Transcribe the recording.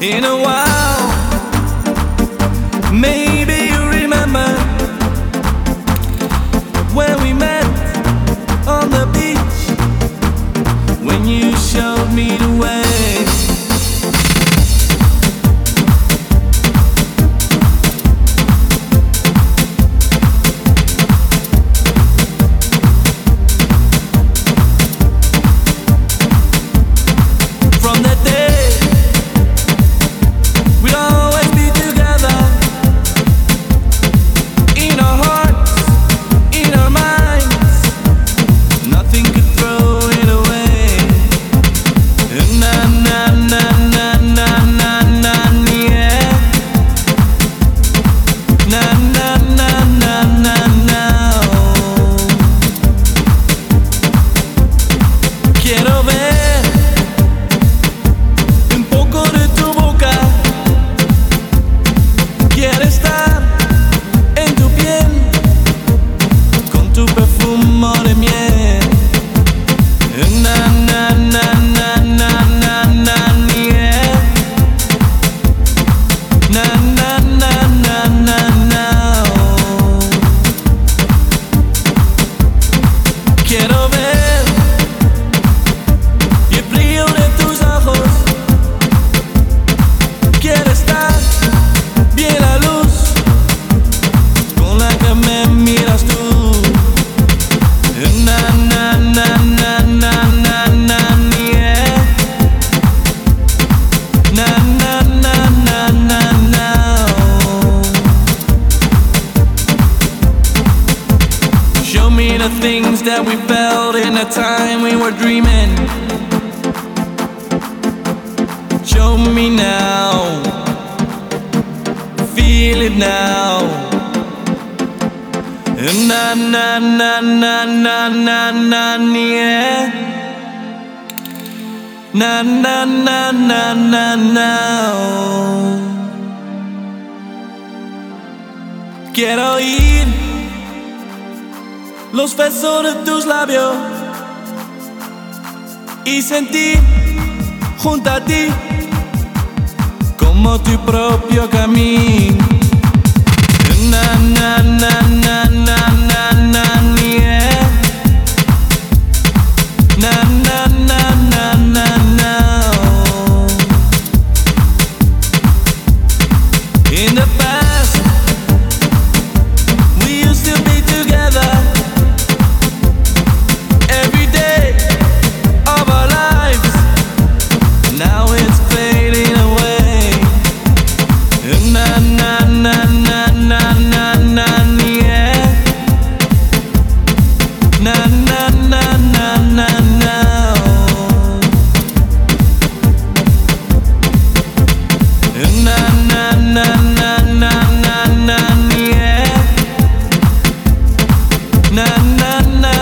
in a while. Maybe na. Quiero ver that we felt in the time we were dreaming. Show me now. Feel it now. Na na na na na na na yeah. Na na na na na na. Quiero oír los besos de tus labios y sentir junto a ti como tu propio camino. na na na.